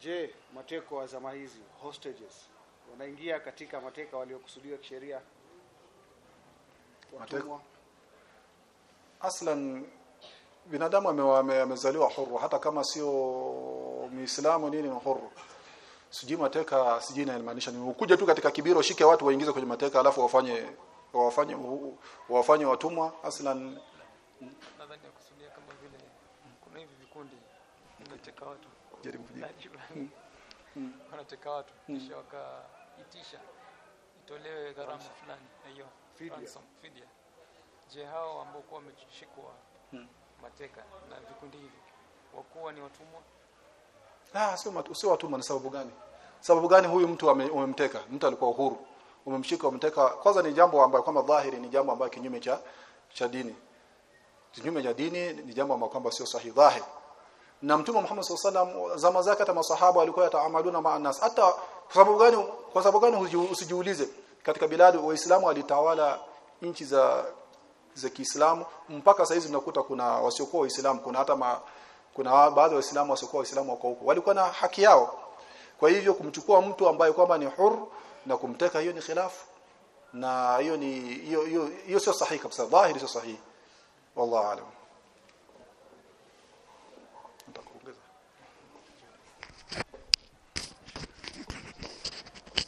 Je, mateko wa zama hizi hostages wanaingia katika mateka waliokusudiwa kisheria? Watumwa? aslan binadamu ame- ame- amezaliwa huru hata kama sio muislamu nini ni huru sijui mateka sijui inamaanisha nini ukuje tu katika kibiro shike watu waingize kwenye mateka alafu wafanye wafanye wafanye watumwa aslan nadhani kusudia kama vile kuna hivi vikundi vinateka watu jaribu kujibu. Najua. wanateka watu kisha wakaitisha itolewe gharama fulani hiyo Fidia. ransom, fidia je hao ambao kwa wameshikwa mateka na vikundi hivi wakuwa ni watumwa Ah, sio watu sio watumwa ni sababu gani? Sababu gani huyu mtu umemteka? Mtu alikuwa uhuru. Umemshika umemteka. Kwanza ni jambo ambayo kwamba dhahiri ni jambo ambayo kinyume cha cha dini. Kinyume cha dini ni jambo ambalo kwamba sio sahihi dhahiri. Na Mtume Muhammad SAW zama zake hata masahaba walikuwa yataamaluna ma'a nas. Hata kwa sababu gani kwa sababu gani usijiulize? Katika biladi waislamu walitawala nchi za za Kiislamu. Mpaka sasa hizi unakuta kuna wasiokuwa waislamu kuna hata ma, kuna baadhi ya waislamu wasiokuwa waislamu wako huko. Walikuwa na haki yao. Kwa hivyo kumchukua mtu ambaye kwamba ni hur na kumteka hiyo ni khilafu. Na hiyo ni hiyo hiyo sio sahihi kabisa. Dhahiri sio sahihi. Wallahu aalam